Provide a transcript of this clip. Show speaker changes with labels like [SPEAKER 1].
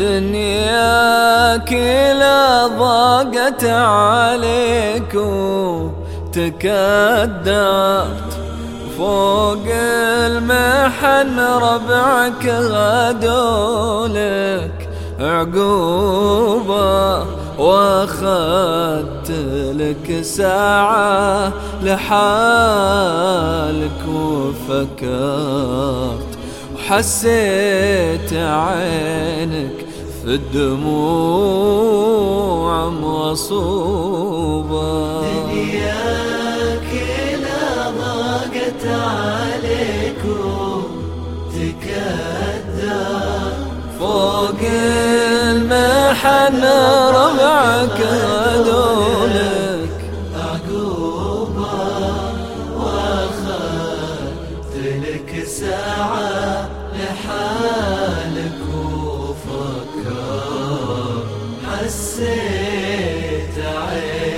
[SPEAKER 1] دنيا كلا ضاقت عليك وتكدرت. فوق المحن ربعك غدولك عقوبة وأخذت لك ساعة لحالك وفكرت. وحسيت عينك في الدموع مصوبة.
[SPEAKER 2] دنياك لا ضاقت عليك وتكدر
[SPEAKER 1] فوق المحن ربعك هدولك.
[SPEAKER 2] عقوبة واخذت لك ساعة لحالك. حسيت عينك